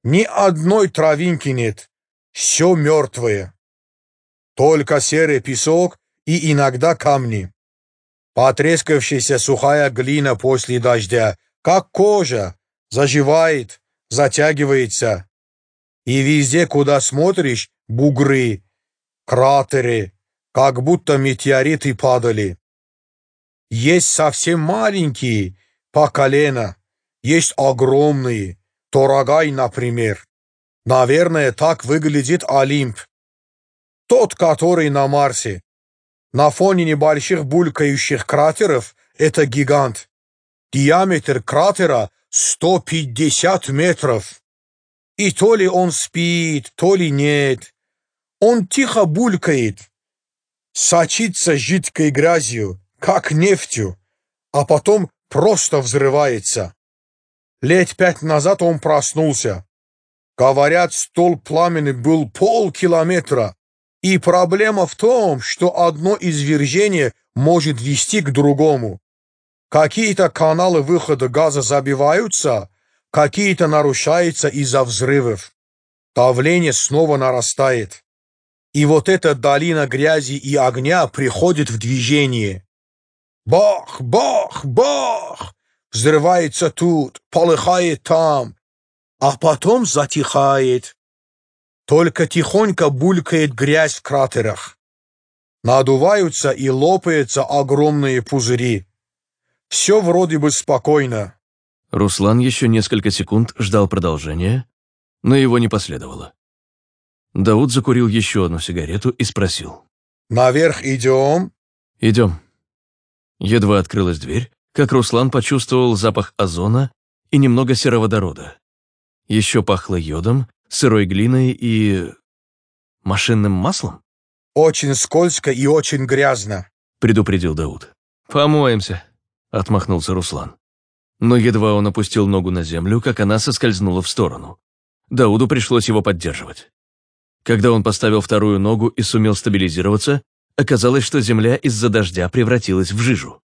Ни одной травинки нет. Все мертвое. Только серый песок и иногда камни. Потрескавшаяся сухая глина после дождя, как кожа, заживает, затягивается. И везде, куда смотришь, бугры, кратеры, как будто метеориты падали. Есть совсем маленькие, по колено, есть огромные, Торагай, например. Наверное, так выглядит Олимп. Тот, который на Марсе. На фоне небольших булькающих кратеров это гигант. Диаметр кратера 150 метров. И то ли он спит, то ли нет. Он тихо булькает. Сочится жидкой грязью, как нефтью, а потом просто взрывается. Лет пять назад он проснулся. Говорят, столб пламени был полкилометра. И проблема в том, что одно извержение может вести к другому. Какие-то каналы выхода газа забиваются, какие-то нарушаются из-за взрывов. Давление снова нарастает. И вот эта долина грязи и огня приходит в движение. Бах, бах, бах! Взрывается тут, полыхает там, а потом затихает. Только тихонько булькает грязь в кратерах. Надуваются и лопаются огромные пузыри. Все вроде бы спокойно. Руслан еще несколько секунд ждал продолжения, но его не последовало. Дауд закурил еще одну сигарету и спросил. Наверх идем? «Идем». Едва открылась дверь, как Руслан почувствовал запах озона и немного сероводорода. Еще пахло йодом, сырой глиной и... машинным маслом? Очень скользко и очень грязно. предупредил Дауд. «Помоемся», — отмахнулся Руслан. Но едва он опустил ногу на землю, как она соскользнула в сторону. Дауду пришлось его поддерживать. Когда он поставил вторую ногу и сумел стабилизироваться, оказалось, что земля из-за дождя превратилась в жижу.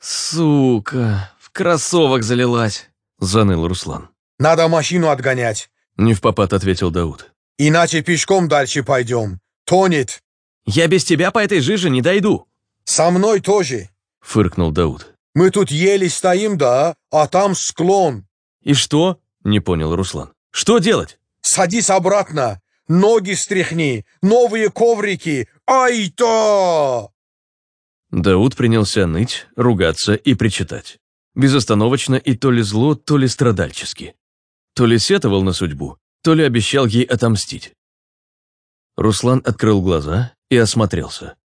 «Сука, в кроссовок залилась», — заныл Руслан. Надо машину отгонять. Не в попад ответил Дауд. Иначе пешком дальше пойдем. Тонет. «Я без тебя по этой жиже не дойду», Со мной тоже. — фыркнул Дауд. Мы тут еле стоим, да, а там склон. «И что?» — не понял Руслан. «Что делать?» Садись обратно. Ноги стряхни. Новые коврики. Ай-то! Дауд принялся ныть, ругаться и причитать. Безостановочно и то ли зло, то ли страдальчески. То ли сетовал на судьбу, то ли обещал ей отомстить. Руслан открыл глаза и осмотрелся.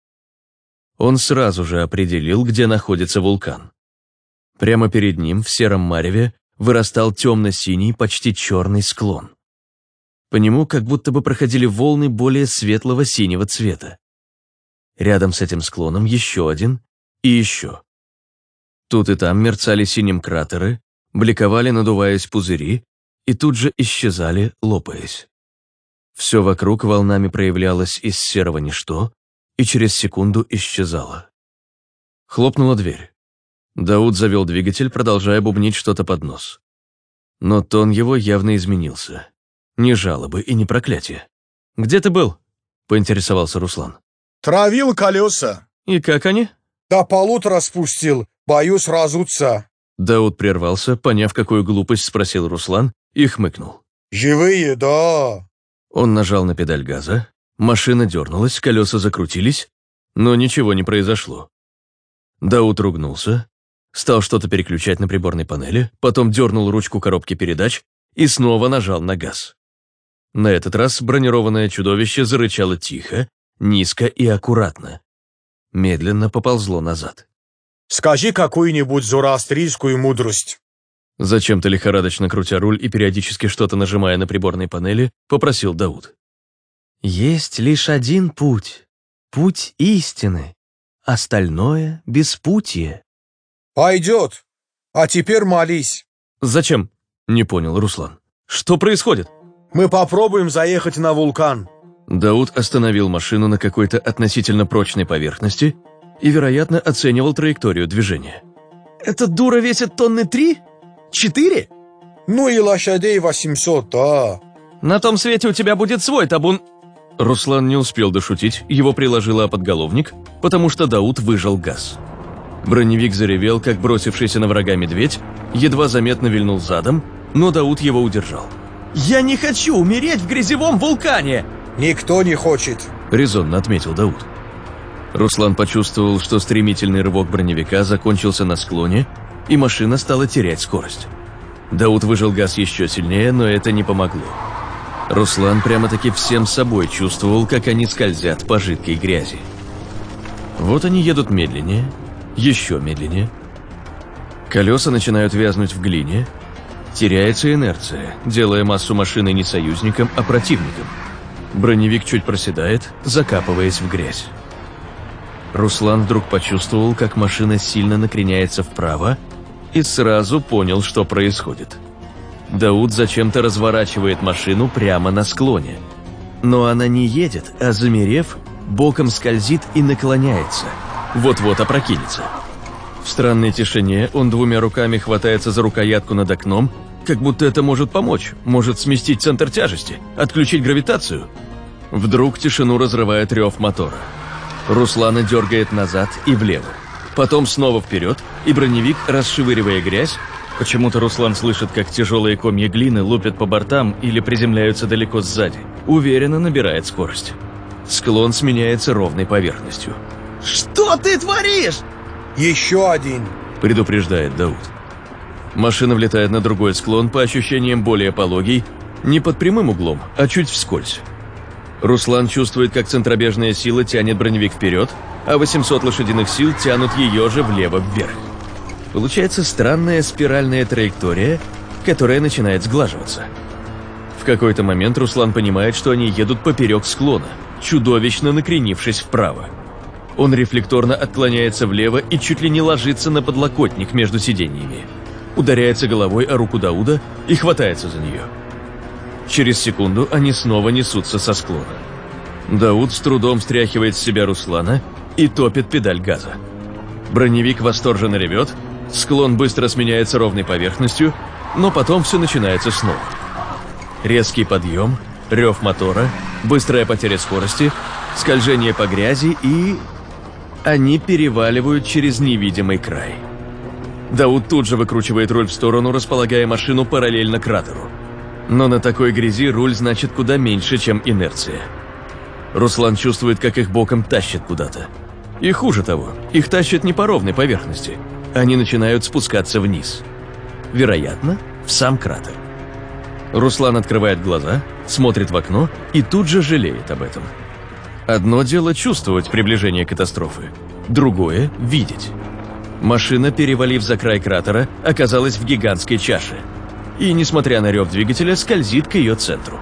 Он сразу же определил, где находится вулкан. Прямо перед ним, в сером мареве, вырастал темно-синий, почти черный склон. По нему как будто бы проходили волны более светлого синего цвета. Рядом с этим склоном еще один и еще. Тут и там мерцали синим кратеры, бликовали, надуваясь пузыри, и тут же исчезали, лопаясь. Все вокруг волнами проявлялось из серого ничто и через секунду исчезало. Хлопнула дверь. Дауд завел двигатель, продолжая бубнить что-то под нос. Но тон его явно изменился. Ни жалобы и ни проклятия. «Где ты был?» — поинтересовался Руслан. Травил колеса. «И как они?» До полутора спустил. Боюсь разуться. Дауд прервался, поняв, какую глупость спросил Руслан, и хмыкнул. Живые, да. Он нажал на педаль газа, машина дернулась, колеса закрутились, но ничего не произошло. Дауд ругнулся, стал что-то переключать на приборной панели, потом дернул ручку коробки передач и снова нажал на газ. На этот раз бронированное чудовище зарычало тихо, низко и аккуратно. Медленно поползло назад. Скажи какую-нибудь зороастрийскую мудрость. Зачем-то лихорадочно крутя руль и периодически что-то нажимая на приборной панели, попросил Дауд. «Есть лишь один путь. Путь истины. Остальное — беспутие». Пойдет. А теперь молись. «Зачем?» — не понял Руслан. «Что происходит?» Мы попробуем заехать на вулкан. Дауд остановил машину на какой-то относительно прочной поверхности и, вероятно, оценивал траекторию движения. «Эта дура весит тонны три? Четыре? Ну и лошадей 800, да. На том свете у тебя будет свой табун...» Руслан не успел дошутить, его приложило о подголовник, потому что Дауд выжал газ. Броневик заревел, как бросившийся на врага медведь, едва заметно вильнул задом, но Дауд его удержал. «Я не хочу умереть в грязевом вулкане!» Никто не хочет. – резонно отметил Дауд. Руслан почувствовал, что стремительный рывок броневика закончился на склоне, и машина стала терять скорость. Дауд выжал газ еще сильнее, но это не помогло. Руслан прямо-таки всем собой чувствовал, как они скользят по жидкой грязи. Вот они едут медленнее, еще медленнее. Колеса начинают вязнуть в глине, теряется инерция, делая массу машины не союзником, а противником – Броневик чуть проседает, закапываясь в грязь. Руслан вдруг почувствовал, как машина сильно накреняется вправо и сразу понял, что происходит. Дауд зачем-то разворачивает машину прямо на склоне. Но она не едет, а замерев, боком скользит и наклоняется. Вот-вот опрокинется. В странной тишине он двумя руками хватается за рукоятку над окном как будто это может помочь, может сместить центр тяжести, отключить гравитацию. Вдруг тишину разрывает рев мотора. Руслана дергает назад и влево. Потом снова вперед, и броневик, расшивыривая грязь, почему-то Руслан слышит, как тяжелые комья глины лупят по бортам или приземляются далеко сзади, уверенно набирает скорость. Склон сменяется ровной поверхностью. Что ты творишь? Еще один. предупреждает Дауд. Машина влетает на другой склон, по ощущениям более пологий, не под прямым углом, а чуть вскользь. Руслан чувствует, как центробежная сила тянет броневик вперед, а 800 лошадиных сил тянут ее же влево-вверх. Получается странная спиральная траектория, которая начинает сглаживаться. В какой-то момент Руслан понимает, что они едут поперек склона, чудовищно накренившись вправо. Он рефлекторно отклоняется влево и чуть ли не ложится на подлокотник между сиденьями. Ударяется головой о руку Дауда и хватается за нее. Через секунду они снова несутся со склона. Дауд с трудом стряхивает с себя Руслана и топит педаль газа. Броневик восторженно ревет, склон быстро сменяется ровной поверхностью, но потом все начинается снова. Резкий подъем, рев мотора, быстрая потеря скорости, скольжение по грязи и... Они переваливают через невидимый край. Дауд тут же выкручивает руль в сторону, располагая машину параллельно кратеру. Но на такой грязи руль значит куда меньше, чем инерция. Руслан чувствует, как их боком тащит куда-то. И хуже того, их тащат не по ровной поверхности. Они начинают спускаться вниз. Вероятно, в сам кратер. Руслан открывает глаза, смотрит в окно и тут же жалеет об этом. Одно дело чувствовать приближение катастрофы, другое – видеть. Машина, перевалив за край кратера, оказалась в гигантской чаше. И, несмотря на рев двигателя, скользит к ее центру.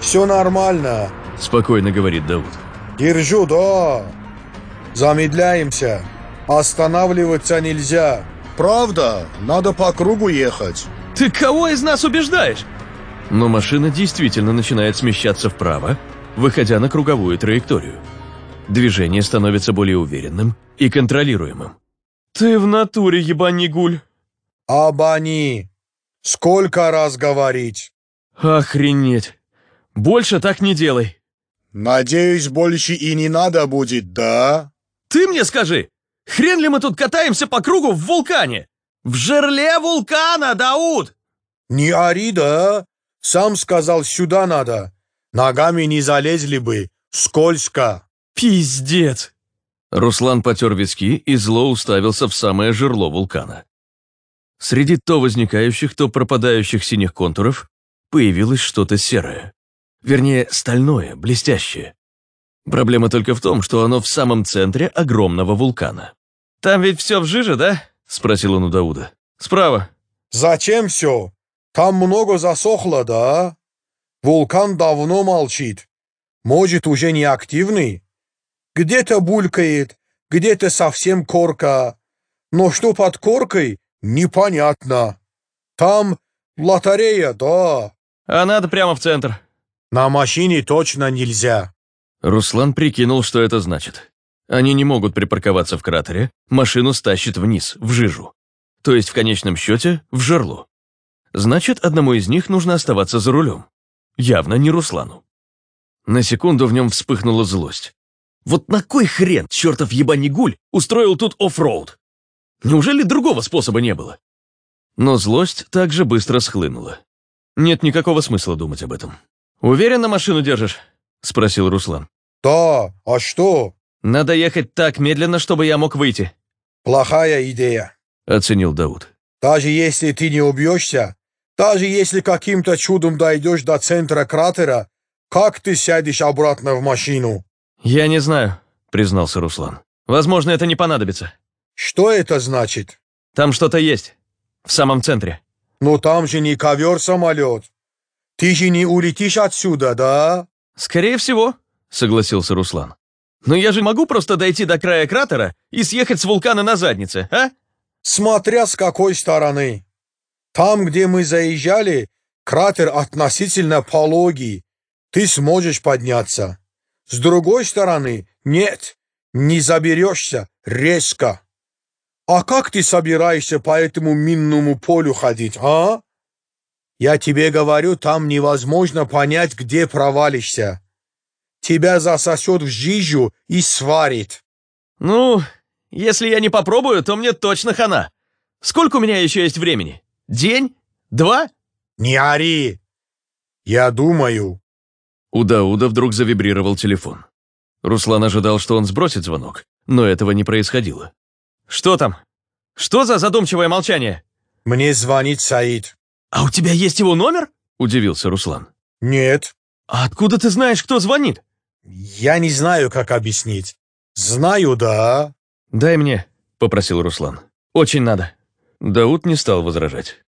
Все нормально. Спокойно говорит Дауд. Держу, да. Замедляемся. Останавливаться нельзя. Правда, надо по кругу ехать. Ты кого из нас убеждаешь? Но машина действительно начинает смещаться вправо, выходя на круговую траекторию. Движение становится более уверенным и контролируемым. «Ты в натуре, ебани гуль!» Абани. Сколько раз говорить? «Охренеть! Больше так не делай!» Надеюсь, больше и не надо будет, да? «Ты мне скажи, хрен ли мы тут катаемся по кругу в вулкане? В жерле вулкана, Дауд!» Не ори, да? Сам сказал, сюда надо. Ногами не залезли бы. Скользко. «Пиздец!» Руслан потер виски и зло уставился в самое жерло вулкана. Среди то возникающих, то пропадающих синих контуров появилось что-то серое. Вернее, стальное, блестящее. Проблема только в том, что оно в самом центре огромного вулкана. «Там ведь все в жиже, да?» — спросил он у Дауда. «Справа». Зачем все? Там много засохло, да? Вулкан давно молчит. Может, уже не активный? Где-то булькает, где-то совсем корка. Но что под коркой, непонятно. Там лотерея, да. «А надо прямо в центр». На машине точно нельзя. Руслан прикинул, что это значит. Они не могут припарковаться в кратере, машину стащит вниз, в жижу. То есть, в конечном счете, в жерло. Значит, одному из них нужно оставаться за рулем. Явно не Руслану. На секунду в нем вспыхнула злость. Вот на кой хрен чертов ебанигуль устроил тут оффроуд? Неужели другого способа не было? Но злость также быстро схлынула. Нет никакого смысла думать об этом. «Уверенно машину держишь?» — спросил Руслан. Да, а что? «Надо ехать так медленно, чтобы я мог выйти», Плохая идея. — оценил Дауд. Даже если ты не убьешься, даже если каким-то чудом дойдешь до центра кратера, как ты сядешь обратно в машину? «Я не знаю», — признался Руслан. «Возможно, это не понадобится. Что это значит? Там что-то есть. В самом центре». Ну там же не ковер-самолет. Ты же не улетишь отсюда, да? «Скорее всего», — согласился Руслан. «Но я же могу просто дойти до края кратера и съехать с вулкана на заднице, а?» Смотря с какой стороны. Там, где мы заезжали, кратер относительно пологий. Ты сможешь подняться. С другой стороны, нет, не заберешься резко. А как ты собираешься по этому минному полю ходить, а? Я тебе говорю, там невозможно понять, где провалишься. тебя засосет в жижу и сварит. Ну, если я не попробую, то мне точно хана. Сколько у меня еще есть времени? День? Два? Не ори. Я думаю. У Дауда вдруг завибрировал телефон. Руслан ожидал, что он сбросит звонок, но этого не происходило. «Что там? Что за задумчивое молчание?» Мне звонит Саид. «А у тебя есть его номер?» – удивился Руслан. Нет, «А откуда ты знаешь, кто звонит?» я не знаю, как объяснить. Знаю, да. «Дай мне», – попросил Руслан. «Очень надо». Дауд не стал возражать.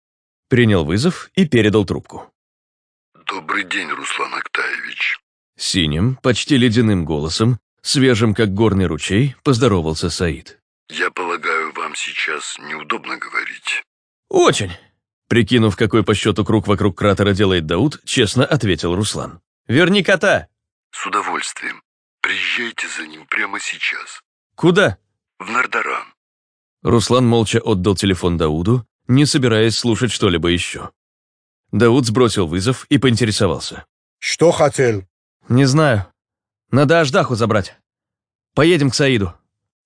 Принял вызов и передал трубку. Добрый день, Руслан Актаевич. Синим, почти ледяным голосом, свежим как горный ручей, поздоровался Саид. Я полагаю, вам сейчас неудобно говорить. «Очень!» Прикинув, какой по счету круг вокруг кратера делает Дауд, честно ответил Руслан. «Верни кота!» С удовольствием. Приезжайте за ним прямо сейчас. «Куда?» В Нардаран. Руслан молча отдал телефон Дауду, не собираясь слушать что-либо еще. Дауд сбросил вызов и поинтересовался. Что хотел? «Не знаю. Надо Аждаху забрать. Поедем к Саиду».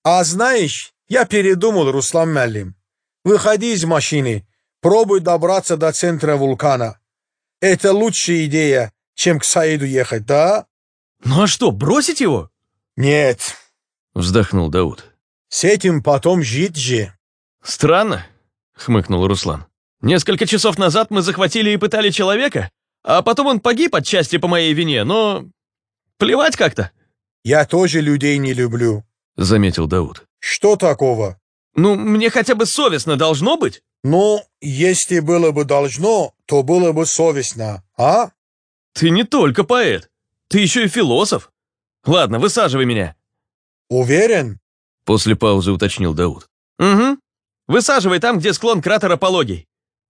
А знаешь, я передумал, Руслан Мялим. Выходи из машины, пробуй добраться до центра вулкана. Это лучшая идея, чем к Саиду ехать, да? «Ну а что, бросить его?» Нет, Вздохнул Дауд. с этим потом жить же. «Странно», — хмыкнул Руслан. «Несколько часов назад мы захватили и пытали человека, а потом он погиб отчасти по моей вине, но... Плевать как-то», Я тоже людей не люблю. — заметил Дауд. Что такого? «Ну, мне хотя бы совестно должно быть?» Ну, если было бы должно, то было бы совестно, а? «Ты не только поэт, ты еще и философ. Ладно, высаживай меня». Уверен? После паузы уточнил Дауд. «Угу. Высаживай там, где склон кратера пологий.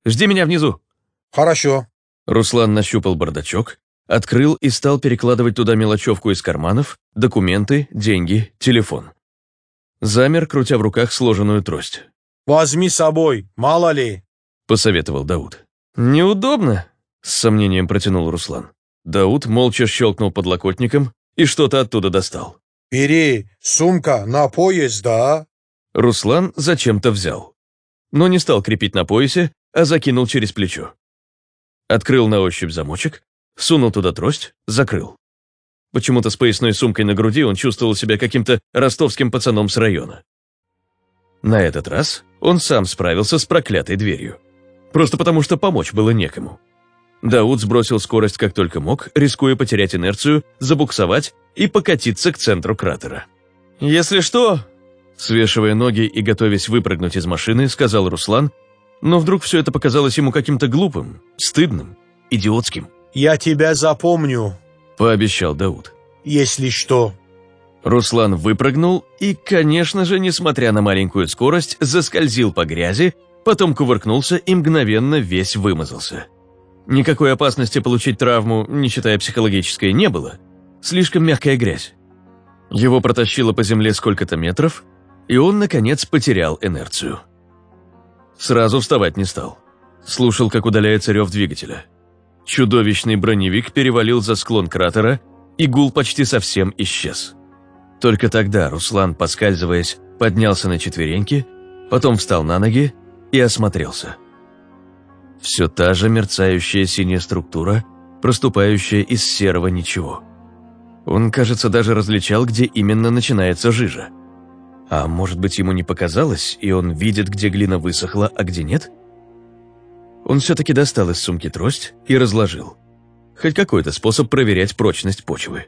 Жди меня внизу». Хорошо. Руслан нащупал бардачок, открыл и стал перекладывать туда мелочевку из карманов, документы, деньги, телефон. Замер, крутя в руках сложенную трость. Возьми с собой, мало ли. посоветовал Дауд. «Неудобно», — с сомнением протянул Руслан. Дауд молча щелкнул подлокотником и что-то оттуда достал. Бери, сумка на поезд, да? Руслан зачем-то взял. Но не стал крепить на поясе, а закинул через плечо. Открыл на ощупь замочек, сунул туда трость, закрыл. Почему-то с поясной сумкой на груди он чувствовал себя каким-то ростовским пацаном с района. На этот раз он сам справился с проклятой дверью. Просто потому, что помочь было некому. Дауд сбросил скорость как только мог, рискуя потерять инерцию, забуксовать и покатиться к центру кратера. «Если что...» Свешивая ноги и готовясь выпрыгнуть из машины, сказал Руслан, но вдруг все это показалось ему каким-то глупым, стыдным, идиотским. Я тебя запомню, Пообещал Дауд. если что. Руслан выпрыгнул и, конечно же, несмотря на маленькую скорость, заскользил по грязи, потом кувыркнулся и мгновенно весь вымазался. Никакой опасности получить травму, не считая психологической, не было. Слишком мягкая грязь. Его протащило по земле сколько-то метров, и он, наконец, потерял инерцию. Сразу вставать не стал. Слушал, как удаляется рев двигателя. Чудовищный броневик перевалил за склон кратера, и гул почти совсем исчез. Только тогда Руслан, поскальзываясь, поднялся на четвереньки, потом встал на ноги и осмотрелся. Все та же мерцающая синяя структура, проступающая из серого ничего. Он, кажется, даже различал, где именно начинается жижа. А может быть, ему не показалось, и он видит, где глина высохла, а где нет? Он все-таки достал из сумки трость и разложил. Хоть какой-то способ проверять прочность почвы.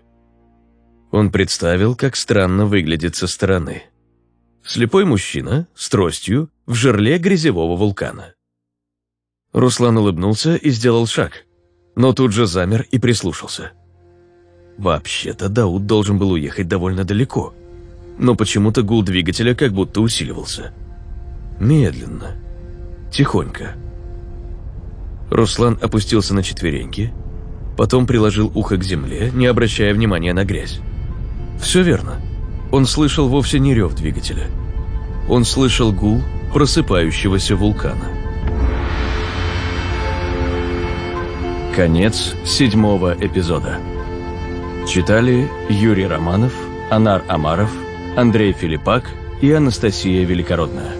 Он представил, как странно выглядит со стороны. Слепой мужчина с тростью в жерле грязевого вулкана. Руслан улыбнулся и сделал шаг, но тут же замер и прислушался. Вообще-то Дауд должен был уехать довольно далеко, но почему-то гул двигателя как будто усиливался. Медленно, тихонько. Руслан опустился на четвереньки, потом приложил ухо к земле, не обращая внимания на грязь. Все верно. Он слышал вовсе не рев двигателя. Он слышал гул просыпающегося вулкана. Конец седьмого эпизода. Читали Юрий Романов, Анар Амаров, Андрей Филиппак и Анастасия Великородная.